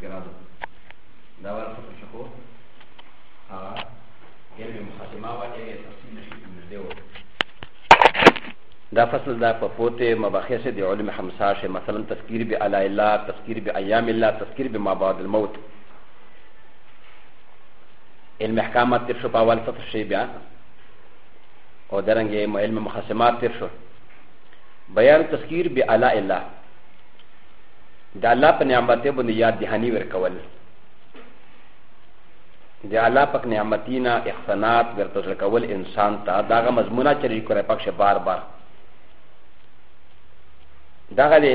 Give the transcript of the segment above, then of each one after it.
کرادو دا ور څه څه کو هغه یې به مخاتمه وا دې تفصیل نشي کوم دی و دا فصل دا په پوته مباحث دی علم حمسا شه مثلا تذکیر به علی الله تذکیر به ایام الله تذکیر به ما بعد الموت علم احکامات تر شو په اول فصل شي بیا او درنګ علم مخاسمات تر شو بیان تذکیر به علی الله د الله په نعمتې باندې یاد دهانی ورکول د الله پاک نعمتینا احسانات ورته زړه کول انسان ته داغه مضمونه چې لري کړی پکښې بار بار دغه دی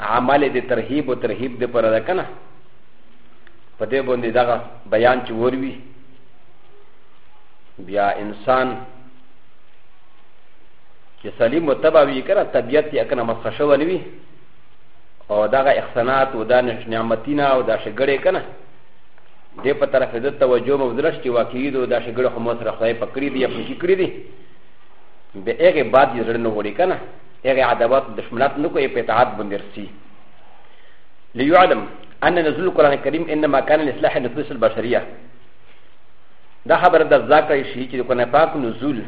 عمل د ترهیب او ترهیب د پر ده کنه په دې باندې دغه بیان چې وروي بیا انسان چې سلیم متبع وي کنه طبیعت یې کنه مسخه شوی وي او دغه احسانات او دا نعمتونه او دا شګړې کنه دې په طرف د توجه مبذلش چې واقعي دو دا شګړې خو مو سره خدای پکړې دي یا پکې کړې دي به هغه بعد یې زړه نه وړي کنه هغه عداوت دشمنات نه کوي په اطاعت باندې رسي ليعلم ان نزول القران الكريم انما كان لاصلاح النفوس البشريه دا خبره د ذکر شي چې د قران پاک نزول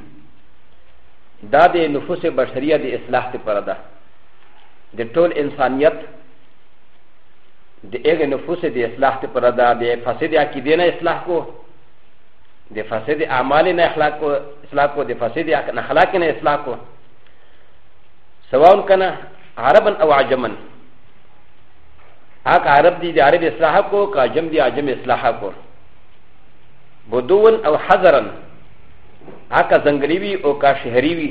دا د نفوس بشريه د اصلاح لپاره ده د ټول انسانیت د هغې نفوس د اصلاح ته پر دا د فساد عقیدې نه اصلاح کو د فساد اعمال نه اخلاق کو اصلاح کو د فساد اخلاق نه اصلاح کو سواء کنه عربا او عجما هغه عرب دي د عرب اصلاح کو که عجم دي عجم اصلاح کو بدون او حذرا هغه ځنګلي وي او که شهري وي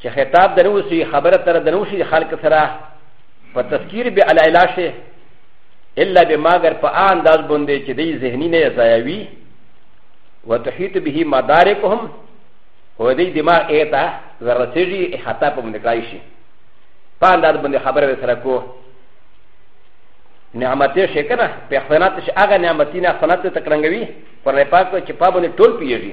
چې خطاب د نوسي خبره تر د نوسي خلق سره په تذکیر به علی لاشه الا بماګر په انداز باندې چې دی ذهنی نه ځایوي وتحیط به مدارکهم هو دی دماغ ایتا زرسیږي احاطه په باندې کړای شي په انداز باندې خبره سره کو نعمتې شي کنه په خنات شي هغه نعمتینه خنات ته کړنګوي پر نه پاک چې په باندې ټول پیږي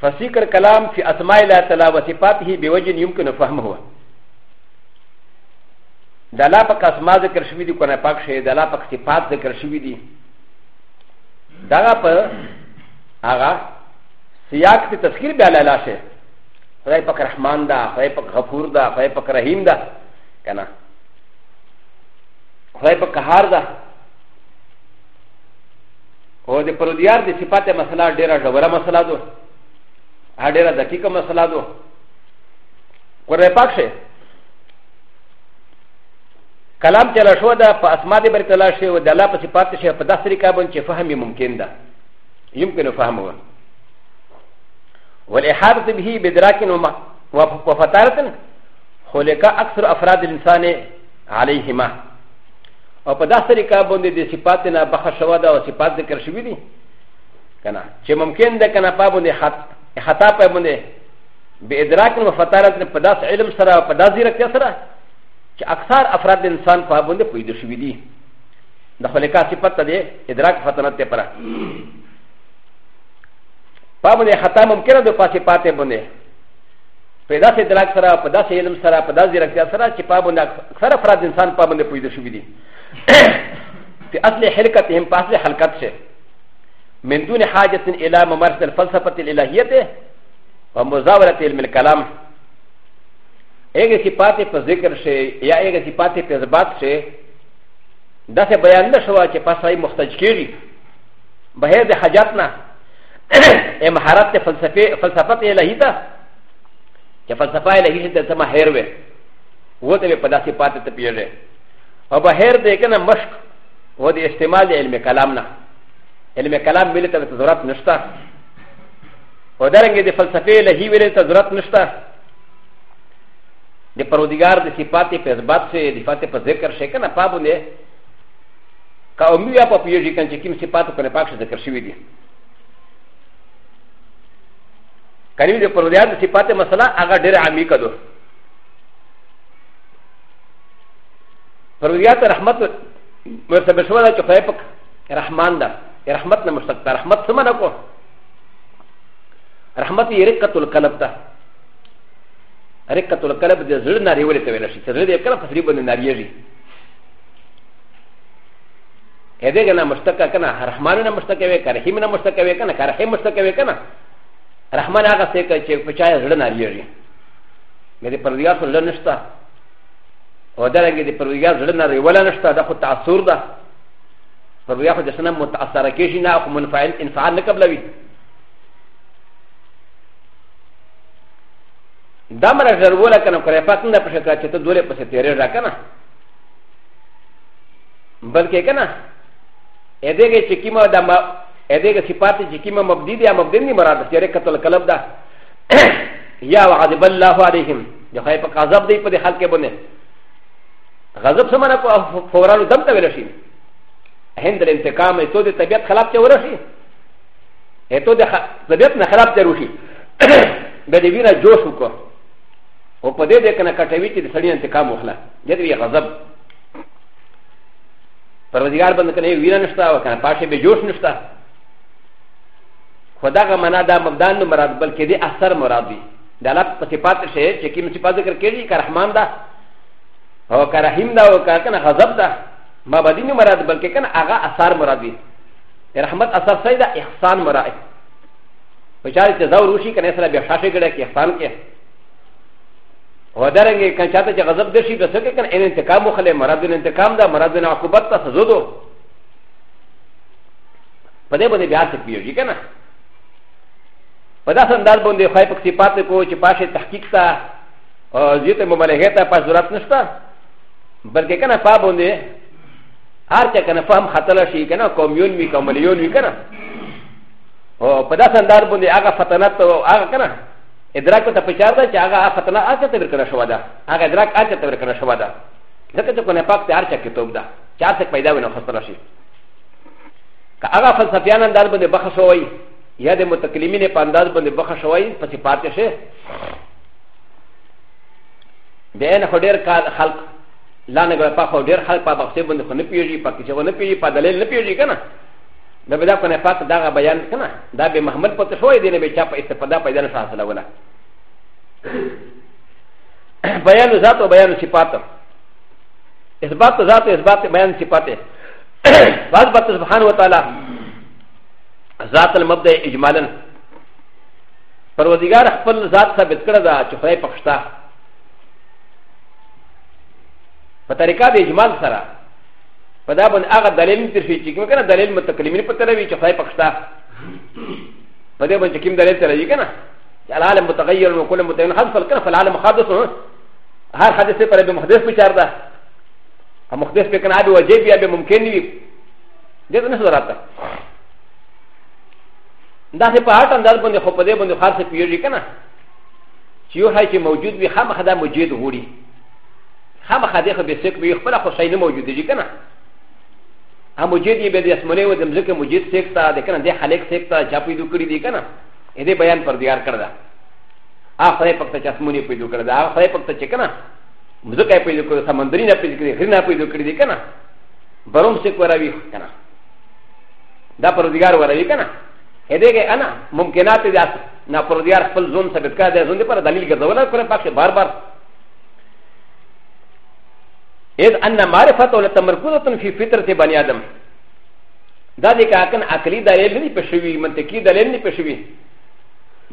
فسيق الكلام في أسماء الله تعالى وصفاته بوجه يمكن فهمه د الله پاک اسما ذکر شوی دی کنه پاک شی د الله پاک صفات ذکر شوی دی دا په هغه سیاق ته تذکر بیا لاله شه خدای پاک رحمان دا خدای پاک غفور دا خدای پاک رحیم دا کنه خدای پاک قهار دا او د پرودیار د صفات مسله ډیره ډوره مسله ده ا ډیره دقیقه مسله ده قرآن پاک شه کلام چې له شو ده په اسما دې برته لا شي او د الله په صفات شه په داسې طریقه باندې فهم ممکن ده يمكن فهمه والإحاطة به بدراك وفتارة خلق أكثر أفراد الإنسان عليهما او په داسې طریقه باندې د صفات نه بخښه شوه ده او صفات ذکر شوي دي که نه چې ممکن ده که نه په باندې خطا په باندې به ادراک و فتارت په داس علم سره او په داس ځیرکتیا سره چې اکثر افراد د انسان په باندې پوهېده شوي دي د خلقا صفت ته دی ادراک فتنت ته پره په باندې خطا ممکن ده په صفات باندې په داسې ادراک سره په داسې علم سره په داسې ځیرکتیا سره چې په باندې اکثر افراد انسان په باندې پوهېده شوي دي په اصل حلقت هم په اصل حلقت شه من دون حاجة إلى ممارسة الفلسفة الإلهية ومزاولة علم الكلام اگر صفات په ذکر شي یا اگر صفات په اثبات شي دا څه بیان نشو چې پاسای مختج کیږي بهر د حاجت نه ا مهارت فلسفه فلسفه ته الهی ده چې فلسفه الهی ته ته ماهر وي و ته په داسې پاتې ته پیږي او بهر دې کنه مشق و دې استعمال علم کلام نه علم کلام ملي ته ضرورت نشته و د ر ن ګ د فلسفه له هی ویل ته ضرورت نشته د پرودګار د صفات په اثبات سره د صفات په ذکر شي کنه پابونه کا امیا په پیږي کنه چې کوم صفات په نه پاک ذکر شوی دي کریم د پروردګار د صفات مسله هغه ډېر عامي کړو پروردګار ته رحمت مرتبه شو دا چې خدای پاک رحمان ده رحمت نه مشتق ده رحمت څه معنا کو رحمت یې رقت القلب ده رقت القلب د زړه ناریولې ته ویل شي چې زړه دې کله په سری باندې ناریږي ا د ه نه مشتقه کنه رحمان نه مشتقه وي که رحیم نه مشتقه وي کنه که رحیم مشتقه وي کنه رحمان هغه څه کوي چې په چا یې زړه نه لري مې د پردیګار سره زړه نشته او دا رنګ د پردیګار زړه نه ریوله نشته دا خو تاثر ده پردیګار خو د سنم متاثر کېږي نه خو منفعل انفعال نه قبلوي دا مره ضروره کنه کرے پاک نه پښه کړه چې ته دوله پسې تیرې را کنه بلکې که نه ا د ه ګ چې کیمه د ما ا د ه ګ صفات چې کیمه مبدی دی مبدی نه مراد چې رکت القلب ده یا وعذب الله علیهم د خای په غضب دی په خلق کې بنه غضب سمره کو فورا دم ته ویل شي هند له انتقام ته د طبیعت خلاف ته ورشي ته د طبیعت نه خلاف ته ورشي به دې وینا جوش وکړو او په دې دې کنه کټوي چې د سړي انتقام وخلا دې وی غضب پروردگار بند کنه وینا نشتا و کنه پاشه به جوش نشتا خدا کا منا دا مبدان نو مراد بلکې دې اثر مراد دی دا لب په صفات شی چې کوم صفات ذکر کړي کا رحمان دا او کا رحیم دا او کا کنه غضب دا ما بدی نو مراد بلکې کنه هغه اثر مراد دی رحمت اثر سي دا احسان مراد په چا چې زاو روشي کنه سره به شاشه کړه کې احسان کې و درنګ کان چاته چې غضب د شي بسکه کان ان انتقام وخلې مراد د انتقام دا مراد د عقوبت ته سزا دو په دې باندې بیا څه پیږي کنه په داسې انداز باندې خای په صفات کو چې پاشه تحقیق تا او زیت مبالغه ته پاس ضرورت نشته بلکې کنه پا باندې هر چا کنه فهم خطر شي کنه کومیون وی کوملیون وی کنه او په داسې انداز باندې هغه فتنات او هغه کنه ادراک ته پچار ده چې هغه ختنه اچه ته ورکړه شو ده هغه ادراک اچه ته ورکړه شو ده ځکه چې کونه پاک ته هر چا کتاب ده چې هر څه پیدا ونه خسته شي که هغه فلسفیان انداز باندې بخښ وای یا د متکلمین په انداز باندې بخښ وای په صفات شي بیا نه ډېر خلک لا نه غواړي په ډېر خلک په بخښې باندې خو نه پیږي په کې چې ونه پیږي په دلیل نه پیږي کنه دا بدا کنه پاک دا غا بیان کنه دا به محمد پته شوې دی نه به چا په استفاده پیدا نه حاصله ولا بیان ذات او بیان صفات اثبات ذات اثبات بیان صفات بعض بات سبحانه وتعالى ذات المبدا اجمالا پروردگار خپل ذات ثابت کړه دا چې خدای پښتا په طریقه د اجمال سره په دا باندې هغه دلیل تر شي چې کنه دلیل متکلمین په تر وی چې خدای پکښتا په دې باندې کوم دلیل تر وی کنه چې العالم متغیر او کله متغیر حذف کنه فالعالم حادث هر حادثه پر به محدث بچار ده او محدث په کنه به وجب یا به ممکن وي دې نه سره راته دا څه په هټ انداز باندې خو په دې باندې خاصه پیږي کنه چې یو هاي چې موجود وي خامخدا موجود غوړي خام خدای خو به سیک به خپل خو شي نه موجود دي کنه هم مجید یې به د اسمنه و د مزکه مجید سیک تا د کنه د خلق سیک تا چا پیدا کړی دی کنه دې بیان پر دیار کړ دا اخره پک ته چسمونی پیدا کړ دا اخره پک ته چې کنه مزکه پیدا کړ سمندري نه پیدا کړی غیر نه پیدا کړی دی کنه بروم سیک وراوی کنه دا پر دیار وراوی کنه هدې کې انا ممکنات دي نه پر دیار خپل زون ثابت کړه د زون پر دلیل ګرځول کړ پکې بار بار اذ ان معرفت ولا تمرکزه فی فطرت بنی آدم دا دې کاکن عقلی دلیل نه پښوی منطقي دلیل نه پښوی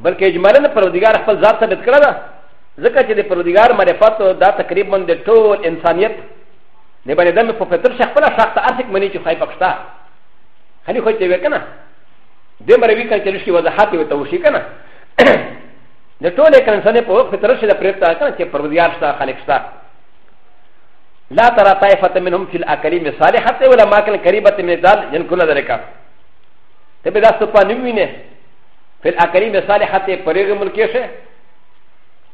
بلکې اجمالاً پرودګار خپل ذات ثابت کړل ځکه چې د پرودګار معرفت دا تقریبا د ټول انسانیت د بنی آدم په فطر شخ خپل شخص ته ارتک منی چې خای پکشتا خلی خو ته وکنه دې مروي کړه چې لشي وضاحت وي توشي کنه د ټولې کنسنې په وخت تر شي د پرېکتا کنه چې پروردګار شته خالق شته لا ترى طائفة منهم في الأكلم صالحة ولا ما كان قريبة من ذال ينكون ذلك تبي ذا سبحان نمينه في الأكلم صالحة فريق ملكيشه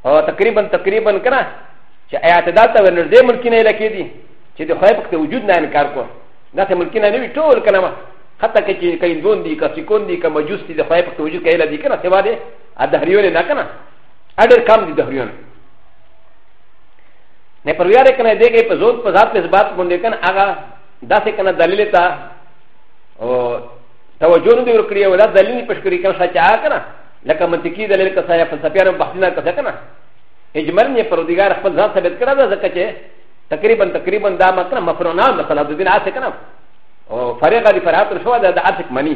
او تقريبا تقريبا كنا چې اعتدال ته ورنږدې ملکی نه لکې دي چې د خدای په وجود نه انکار کو دا ته ملکی نه وي ټول کلمه حتی که چې کیندون دي که سکون دي که مجوس دي د خدای په وجود کې لدی کنه سوا دي ا دهريون نه کنه ا ډېر کم دي دهريون نه پر ویاره کنه دغه په زور په ذات په ذات باندې کنه هغه داسې کنه دلیل ته او توجه نه دی ورکړی او دا دلیل پښ کړی کنه سچا کنه لکه منطقي دلیل کسا یا فلسفیانو بحثونه کسا کنه اجمل نه پر دیګار خپل ځان ثابت کړه دا ځکه چې تقریبا تقریبا دا مکنه مفرونا مثلا د دین آسه کنه او فرقه دی فرات شو دا د آسه منی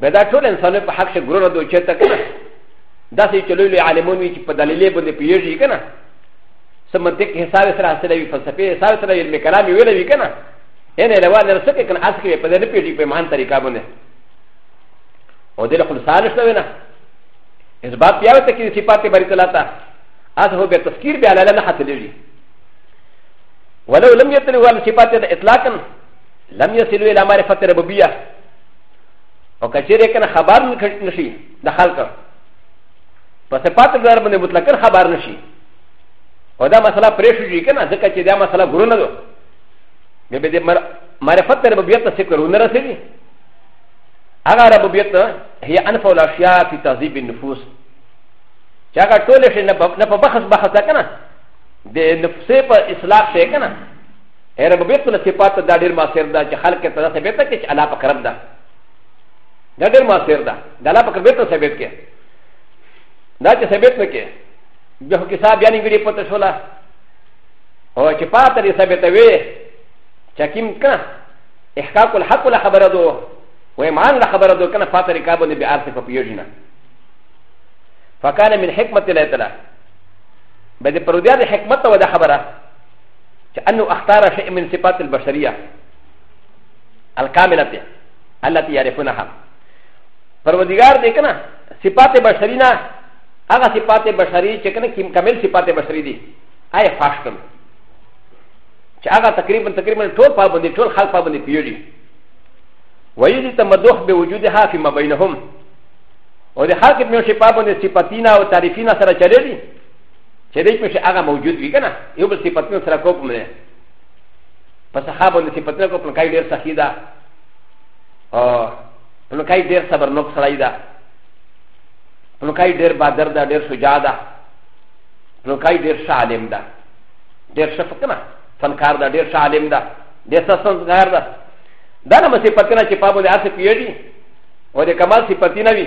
به دا ټول انسانو په حق شګرو نه دوی چېرته کنه دا سې چې لوی لوی عالمون وي چې په دلیلې باندې پیږي کنه سم منطق حساب سره حاصل وي فلسفه حساب سره علم کلام ویل وي کنه ان روان نه سکه کنه اس کې په دې نه پیږي په مان طریقه باندې او دې خپل سالش نه وینه اس باب پیاو ته کې صفات بری تعالی ته اس هو به تذکیر به علاله نه حاصل وي ولو لم يتلوا على صفات اطلاقا لم يصلوا الى معرفه ربوبيه او کچيري کنه خبر نشي د خلق په صفات دار باندې مطلق خبر نشي او دا مسله پرې شو جي کنه ځکه چې دا مسله ګرو نه ده به به معرفت تر ربوبیت ته څه کړو نه رسېږي هغه ربوبیت هي انفع الاشیاء فی تهذیب النفوس چې هغه ټول شي نه په بخص بخص کنه د نفسه په اصلاح شي کنه ا ر ب ي ق ن صفات دا ډېر مؤثر ده چې خلک ته دا ثابت کړي چې الله پاک رب ده دا ډېر مؤثر ده د الله پاک رب ته ثابت کړي دا چې ثابت نه کړي بیا خو کسا بیا نیګړي پته شوله او چې پاته دې ثابتوي چې کوم کنه احقاق الحق له خبره دو و ایمان له خبره دو کنه پاته رکاب نه بیا ارث په پیوجي نه فکان من حکمت الله تعالی به دې پرودیا د حکمت و د خبره چې انه اختار شيء من صفات البشريه الكامله التي يعرفونها پروردگار دې کنه صفات بشری نه هغه صفات بشری چې کنه کیم کامل صفات بشری دي آی فاش کړ چې هغه تقریبا تقریبا ټول پابندي ټول خلک پابندي پیږي ویل ته مدوخ به وجودها فی ما بینهم او د خلک په شپه باندې صفاتینا او تعریفینا سره چلېږي چې دې په شي هغه موجود وي کنه یو بل صفاتونه سره کو په منه په صحابه باندې صفاتونه کو په کای ډیر سخی ده او په کای ډیر صبر نوک سړی ده په کای ډیر بادر ده ډیر شجاع ده په کای ډیر شالم ده ډیر شفق کنه فنکار ده ډیر شالم ده ډیر سسنګار ده دا نه مې صفاتونه چې په باندې اصل پیډي او د کمال صفاتونه وي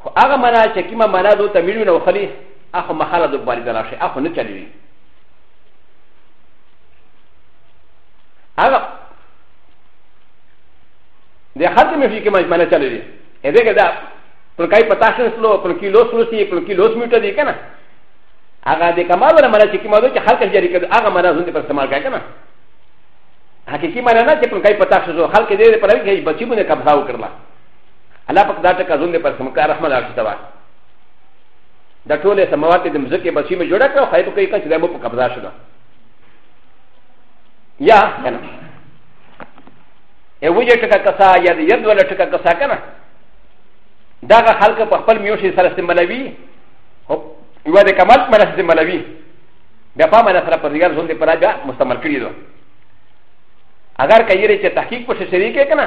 خو هغه منا چې کیما منا دو ته ملي نو خلی اخو مخاله د باري دلا شي اخو نه چلی هغه د خلک مې فکر مې منا چلی دی اې دغه دا پر کای پتاشن سلو پر کیلو سلو سی پر کیلو سمیټه دی کنه هغه د کمال ولا منا چې کیما دو چې خلک جاری کړي هغه منا زنده پر استعمال کړي کنه حقیقي منا نه چې پر کای پتاشن سلو خلک دې پر هغه بچي باندې قبضه وکړه الله پاک دا ټکا زوند پر سمکا رحمت الله شتوا دا ټول سماوات د مزکه بچی مې جوړه کړو خای په کوي کچ دمو په قبضه شوه یا کنه ای وجه ټکا کسا یا د ید ولا ټکا کسا کنه دا خلک په خپل میوشي سره استعمالوي او یو د کمال پر استعمالوي بیا په معنا سره پر دیګر زوند پر بیا مستعمل کړی دو اگر کایره چې تحقیق په شریکه کنه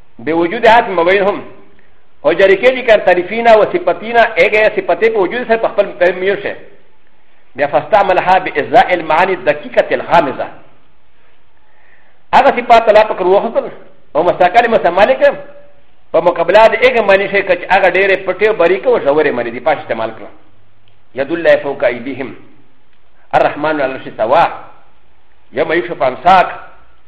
به وجود هات مبين هم او جاری کې دي کار تعریفینا او صفاتینا اګه صفاتې په وجود سره په خپل په میو شه بیا فاستعملها بإزاء المعاني الدقيقة الغامضة هغه صفات لا پکر وختل او مستقل مسمالک په مقابله د اګه معنی شي کچ هغه ډېرې پټې او باریکه او ژورې معنی دي پاش استعمال کړو يد الله فوق ايديهم الرحمن على الشتوى يوم يشفى عن ساق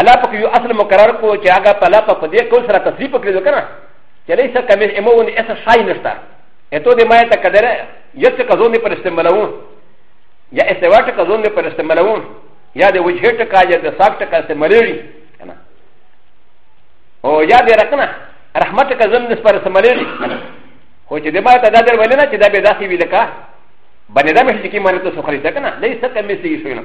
الله پاک یو اصل مقرر کو چې هغه په لاپا په دې کول سره تصریح کړی وکنه چې لیسا کمن امون اس شای نشتا اته دې ما ته قدر یڅ کزون پر استعمالو یا استواټ کزون پر استعمالو یا د وجه ټکا یا د ساک ټکا استعمالوي کنه او یا دې رکنه رحمت کزون نس پر استعمالوي خو چې دې ما ته دا در ولنه چې دا به داسي وی لکه باندې دا مې چې کی مانه ته سخري ده کنه لیسا کمن سی شوی نه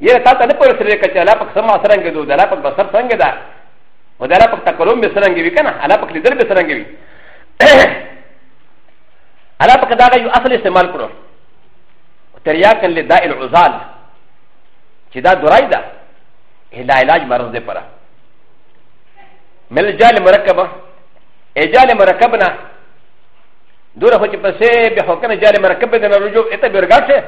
یې تا ته نه پوه سره کې چې الله پاک سم سرنګ دو د الله پاک بسر څنګه ده او د الله پاک تکلم به سرنګ وي کنه الله پاک لیدل به سرنګ وي الله پاک دا یو اصل استعمال کړو تریاکن لداء العزال چې دا درای ده هلا علاج مرض ده پره مل جال مرکبه اجال مرکبنا دوره هو چې پسې به حکم جال مرکبه د رجوع اته برګاټه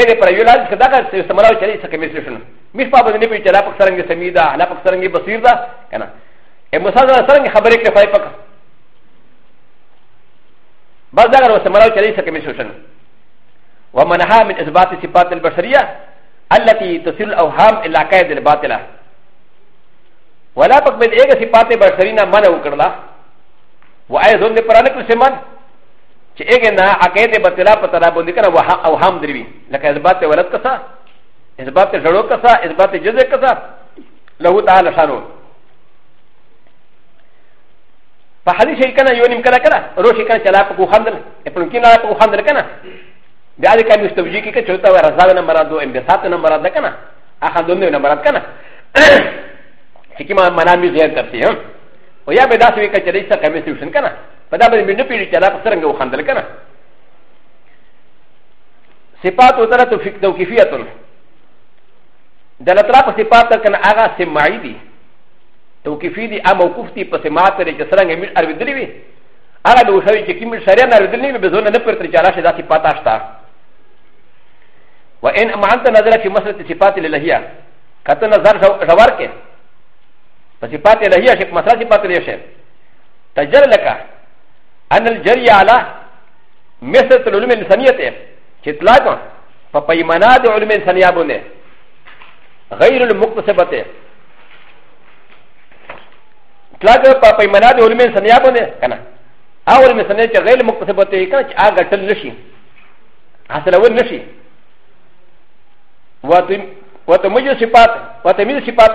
ا د پر یو لاس کې دغه استعمال او چلی څخه مثل شنو مش په باندې په چلا پک سرنګ سمي ده لا پک سرنګ بصیر ده کنه ا مساز سرنګ خبرې کې فای پک بس دغه استعمال او چلی څخه مثل شنو ومنها من اثبات صفات البشريه التي تصل الاوهام الى قيد الباطله ولا پک به دغه صفات بشرینه منع وکړه و اي ځون دې پرانه کړ سیمان چې هغه نه عقیده بتلا په تلا باندې کنه وه او هم دروي لکه اثبات ولد کسا اثبات جوړو کسا اثبات جزء کسا له تعالی شانو په حدیث شي کنه یو نیم کړه کړه روشي کنه چلا په خوندل په کې نه په خوندل کنه بیا دې کله مستوجي کې چلتا و رضا نه مراد دو انبساط نه مراد کنه اخا دونه نه مراد کنه چې کی ما منامي زیات تفسیر او یا به داسې وکړي چې دې څه کمیسیوشن کنه په دا باندې مې نه پېږي چې دا په څرنګه وخندل که نه صفات و ترى توقيفية د لترا په صفات تر کنه هغه سماعي دي توقيفي دي ا موقوف دي په سماعت لري چې څرنګه مل ارویدلې وي هغه نو شوی چې کوم شریعه نه ارویدلې وي به زونه نه پرتر چې راشه دا صفات اشتا وان امانت نظر في مسله صفات الالهيه کته نظر جوار کې په صفات الالهيه شي مسله صفات الالهيه تجر لك ان الجري على مثل العلوم الانسانيه تطلاقا فبيمنات العلوم الانسانيه بني غير المكتسبه تلاقى په پیمانه د علم سنیا باندې کنه او علم سنیا چې غیر مکتسب ته کنه چې هغه ټل نشي حاصلول نشي وته وته مجو صفات وته مجو صفات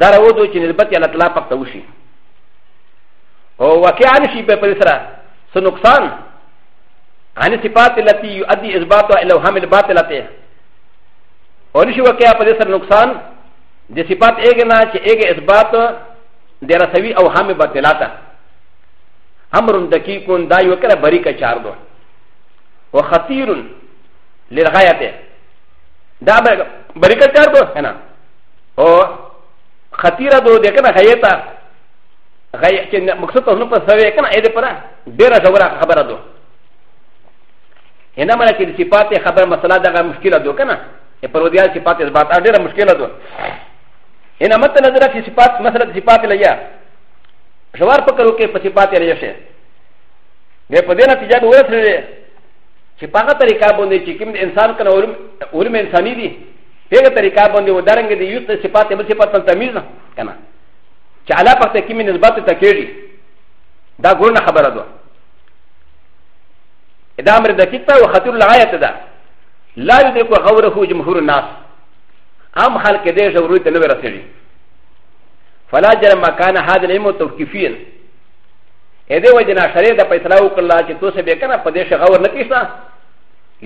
دا راوځو چې نسبت الله تعالی پاک ته وشي او واقعا نشي په پدې سره څه نقصان عن صفات التي يؤدي اثباتها الى وهم الباطلته او نشي واقعا په دې سره نقصان د صفات ایګه نه چې ایګه اثبات د رسوي او هم باطلاته امر دقیق دا یو کړه بری کا چار دو او خطیر للغایته دا بری کا چار دو کنه او خطیره دو د کنه غیتا غی چې مقصد ته نه پسوي کنه اې دې پره ډیره ژوره خبره دو هنا مله کې صفات خبر مسله دغه مشکله دو کنه ا پر ودیا صفات اثبات ډیره مشکله دو هنا مت نظر کې صفات مسله صفات لیا ژور فکر وکې په صفات لیا شي به په دې نتیجه به ورسېږي چې په هغه طریقه باندې چې کوم انسان کنه علم انساني دي په هغه طریقه باندې و درنګ دی یو څه صفات بل صفات ته تمیز نه کنه چې علا پخته کې مې نسبت ته کېږي دا ګورنه خبره ده دا امر دقیق ته او خطر لغایت ده لا یدرک غوره جمهور الناس عام خلک دې ضروري ته نه ورسېږي فلا جرم ما كان هذا العلم توقيفيا ا د ه وجه نه شرع د فیصله وکړه چې تو سه به کنه په دې شغور نه کیسه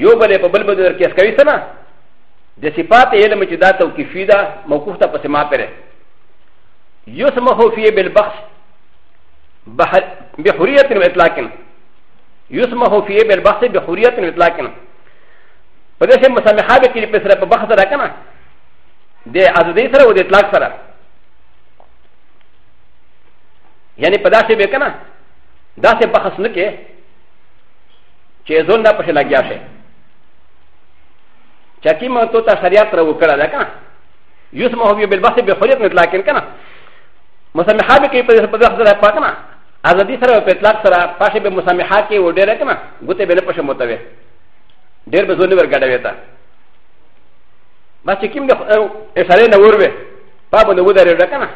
یو بل په بل بدر کې اسکوي سره د صفات علم چې دا توقیفي ده موقوف ته پسې ما پرې یسمح فی بالبخص بحریت و اطلاق یسمح فی بالبخص بحریت و اطلاق په دې سره مسامحه به کې په سره په بخص را کنه د ازادۍ سره او د اطلاق سره یعنی په داسې به کنه داسې بخص نه کې چې زون نه پښه لګیا شي چا کی ما تو تا شریعت را وکړه ده کنه یوس ما هو بیا بالبحث به حریت نه اطلاق کنه مسامحه به کی په دغه سره پات نه ازادي سره په اطلاق سره پاشه به مسامحه کی و ډیر کنه ګوته به نه پښه متوي ډیر به زونه ورګډه وتا بس چې کیم د اشاره نه وروه پابه نه ودرې ده کنه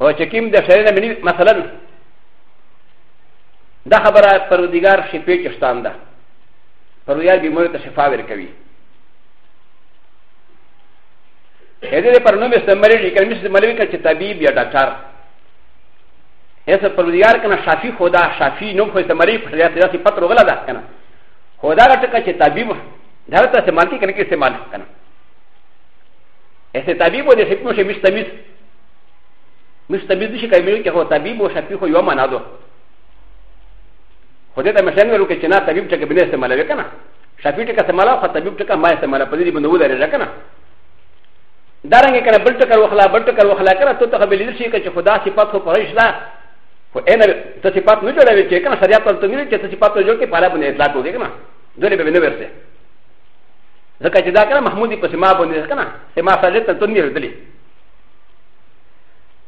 او چې کیم د اشاره نه منی مثلا دا خبره پرودګار شپې کې شتان ده پر رویا بیمارو ته شفا ورکوي هدې پر نوم استعمالي دي کلمې استعمالوي کړه چې طبيب یا ډاکټر هیڅ پر رویا کنه شافي خدا شافي نوم خو استعمالي پر رویا ته داسې پتر غلا ده کنه خدا ټکه چې طبيب دا ته استعمال کې کنه کې استعمال کنه ایسے طبيب و دې حکم شي مستمیز مستمیز شي کلمې کې هو طبيب او شافي خو یو معنا ده خو دې ته مې څنګه وکړي چې نه طبيب ټکه به نه استعمالوي که نه شافي ټکه استعماله خو طبيب ټکه ما استعماله په دې باندې ودرېږه که نه دا رنګه که نه بل ټکر وخلا بل ټکر وخلا که نه ته ته به لیدل شي که چې خدا صفات خو پرې شته خو اینه ته صفات نه جوړوي چې که نه شریعت ته نه چې ته صفات جوړ کې پاله باندې اطلاق وکړي که نه دولې به نه ورسې ځکه چې دا که نه محمودي په سما باندې که نه سما سره ته نه ردلې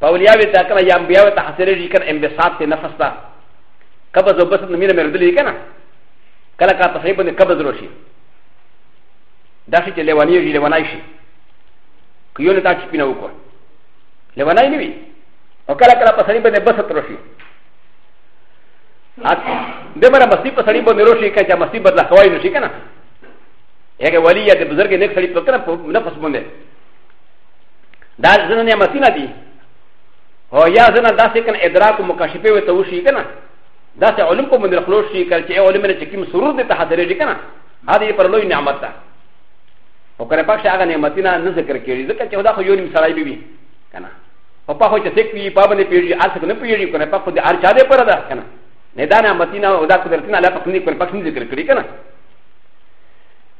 پاولیا وی تا کنه یا بیا ته حاصل شي کنه انبساط ته نفس تا قبض او بس نه مینه مردل یې کنه کله کا په صحیح باندې قبض روشي دا شي چې لیوانی یې لیوانای شي کيو نه تا چې پینه وکړه لیوانای نه وي او کله کله په صحیح باندې بس تروشي د مره مستی په صحیح باندې روشي کچا مستی بدلا خوای نشي کنه هغه ولی یا د بزرګ نه خړی په کنه په نفس باندې دا زنه نعمتونه دي او یا زنه داسې کنه ادراک مکاشفه وي ته وشي کنه داسې علم په مندر خلوص شي کله چې علم نه چې کوم سرور دې ته حاضرېږي کنه هغه پر لوی نعمت ده او کله پښه هغه نعمتونه نه ذکر کړي ځکه چې دا خو یو نیم سړی به وي کنه په پخو چې سک وي په باندې پیږي اته کنه پیږي کنه په خو دې ار چا دې پر ده کنه نه دا نعمتونه او دا قدرتونه الله په خپل پر پښه نه ذکر کړي کنه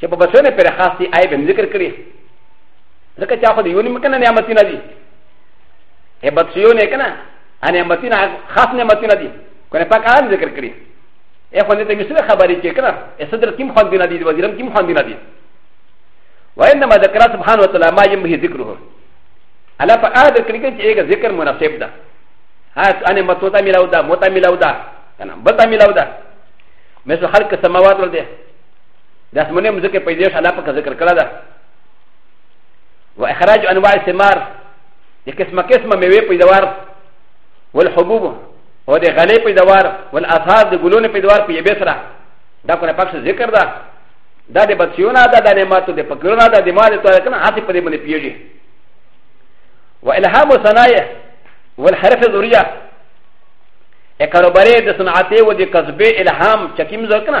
چې په بسونه پر خاص دي آی به ذکر کړی ځکه چې هغه یو نیم کنه نعمتونه دي هي بچیو نه کنه ان نعمتونه خاص نعمتونه دي کنه پاک آن ذکر کړی اے خو دې ته مثله خبرې چې کنه صدر کیم خوان دینه دي وزیرم کیم خوان دینه دي وانما ذکر سبحانه وتعالى ما ينبغي ذكره على فقاد كريكا جيغا ذكر مناسب ده هات انا متوتا ملاودا موتا ملاودا انا بطا ملاودا مثل خلق السماوات والارض د اسمنې مځکه په دې شاله په ذکر کړه ده و اخراج انواع ثمار د قسمه قسمه میوه پیدوار والحبوب او د غلې پیدوار والاثار د ګلونو پیدوار په یبه سره دا کنه پکښ ذکر ده دا د بچیونه ده د نعمتو د پکرونه ده د مال ته کنه هڅه په دې باندې پیږي و الهام صنایع والحرف ذریه ا کاروباري د صنعتي و د کسبه الهام چکیم ځکنه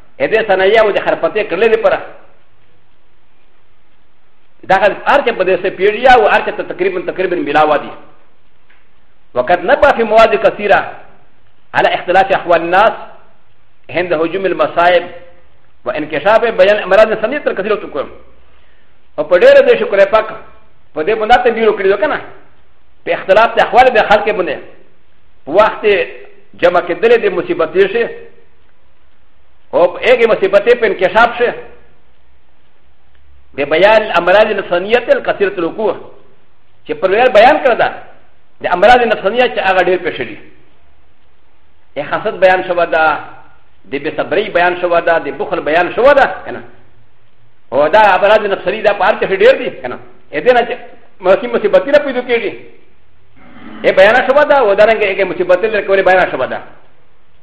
ا د صنايع او د خرپتې کړلې لپاره دا هر څه په دې سه پیړیا او هر څه ته تقریبا تقریبا ملاوا دي وقد نبع في مواد كثيره على اختلاف احوال الناس عند هجوم المصائب وانكشاف بيان امراض سنيه تر كثيره تكون او په ډېر دې شکر پاک په دې باندې ته بیرو کړی وکنه په اختلاف د احوال د خلک باندې وخت جمع کېدل د مصیبت شي او هغه مصیبتې په انکشاف شه د بیان امراض نفسانیت الکثیرت الوقوع چې پر ویل بیان کړ دا د امراض نفسانیت چې هغه ډېر پېښ دي د حسد بیان شوه دا د بې صبرۍ بیان شوه دا د بخل بیان شوه دا که نه او دا امراض نفساني دا په هر کښې ډېر دي که نه ا دې نه چې مصیب مصیبتي نه پیدا کېږي ا بیان شوه دا او دا رنګه هغه مصیبتې لري کولې بیان شوه دا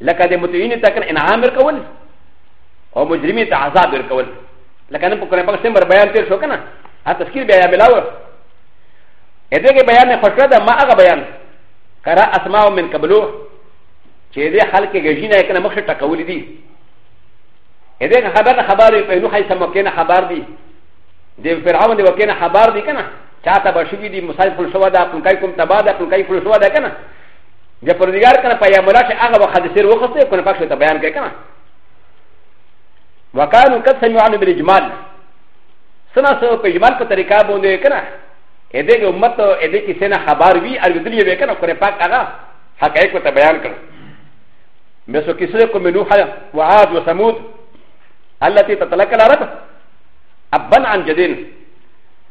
لکه د متوینې ته کنه انعام ورکول او مجرمې ته عذاب ورکول لکه نن په قرآن پاک سمبر بیان تیر شو کنه ها تذکیر بیا بلاو ا دې کې بیان نه خوشره ده ما هغه بیان کرا اسماء من قبلو چې دې خلک غږی نه کنه مخ ټکول دي ا دې خبر خبر په نو حي سم کنه خبر دي د فرعون دی وکنه خبر دي کنه چاته بشوی دي مصالح فلسفه ده اپن کای کوم تبا ده اپن کای فلسفه ده کنه د پردګار کنه په یاملا چې هغه وخت د سیر وخت یې کنه پښه ته بیان کړ کنه وکانو قد سمعوا عن بالاجمال سنا سو په اجمال په طریقه باندې کنه اې دې امت اې دې کیسه نه خبر وی او دې یې کنه کنه پاک هغه حقایق ته بیان کړ مې سو کیسه کوم نوح او عاد او ثمود التي تتلقى العرب ابن عن جدين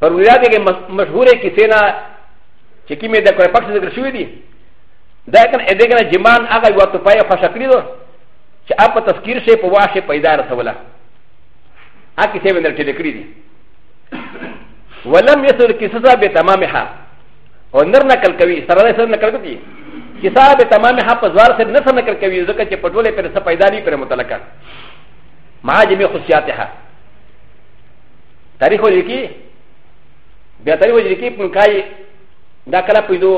پر ولادت کې مشهوره کیسه نه چې کیمه د کوپک څخه ذکر شوې دي دا کنه اې دغه جمان هغه یو ته پای خوشا کړی دو چې اپ په تذکیر شي په واشه پیدا رسوله ا کیسه وندل ټیل کړی دي ولم يسر کیسه به تمامها او نر نقل کوي سره سره نقل کوي کیسه به تمامها په زوال سره نه سره نقل کوي ځکه چې په ټوله پر څه پیدا نه پر متعلقه مع جميع خصياتها تاریخ و لیکی بیا تاریخ و لیکی پنکای دا کلا پیدو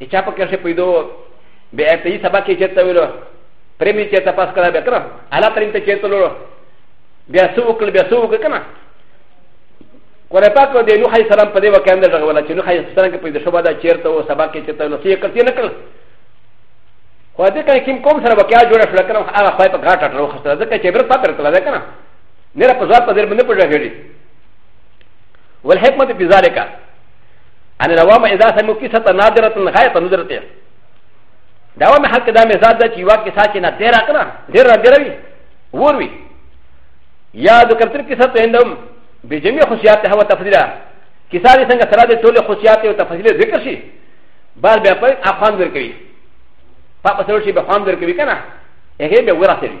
اچا پا کرشه پیدو بیا ارتایی سبا که چرتا ویلو پریمی چرتا پاس کرا بیا کرا علا ترین تا چرتا لولو بیا سو وکل بیا سو وکل کنا قرآن پاک و دی نوح علیہ السلام پا دی وقت اندر رغولا چه نوح علیہ السلام که پیدو شبا دا چرتا و سبا که چرتا ویلو سیه کرتی نکل خو دې کنه کوم کوم سره وکیا جوړ شو کنه هغه خپل په غاټه ټرو خسته ځکه چې برت پاتره تل ده کنه نه په ځواب په ځیر باندې پوهه غړي والحکمت فی ذلک ان روام اذا سمو کیسه نادره غایت نظرته دا و مې حق دا مې زاد چې یو کیسه چې نه ډیر اقرا ډیر ډیر وی ور وی یا د کتر کیسه ته اندم بجميع خصياتها وتفضيلها کیسه دې څنګه سره د ټول خصيات او تفضیل ذکر شي بار بیا په افغان ورکوي په پسرو شي به فهم ورکوي کنه هغه به ورسېږي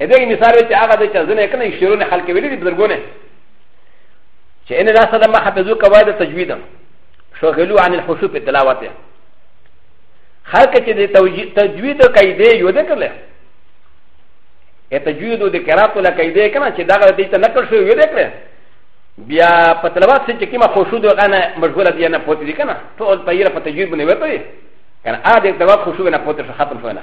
ا د ه مثال چې هغه د چا ځنه کنه شیرونه خلک ویلي دي بزرګونه چې ان لا سلام حفظو قواعد تجوید شغلو عن الخشوع په تلاوت خلک چې د تجوید قاعده یو ده کړل ا تجوید د قرات له قاعده کنه چې دا غلطی ته نقل شو یو ده کړل بیا په تلاوت چې کیما خشوع د غنه مشغوله دی نه پوتې دي کنه ټول په یره په تجوید باندې وته کنه ا دې تلاوت خشوع نه پوتې ختم شو نه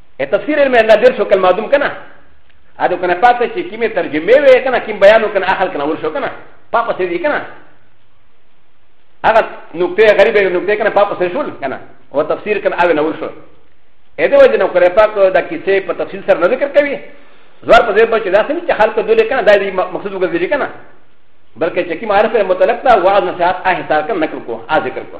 ا تفسیر علم الله دیر شو کلمه دوم کنه ا دو کنه پاته چې کیمه ترجمه وې کنه کیم بیانو کنه اخل کنه ور شو کنه پاپا سې دي کنه هغه نقطه غریبه نقطه کنه پاپا سې شول کنه او تفسیر کنه اوی نه ور شو ا دې وجه نو کړه پاک د کیسې په تفصیل سره نه ذکر کوي زوار په دې بچ دا سمې چې خلک دولې کنه دا دې مقصود وګرځي کنه بلکې چې کی معرفت متعلق دا وعظ نصيحت ا حساب کنه نقل کو ا ذکر کو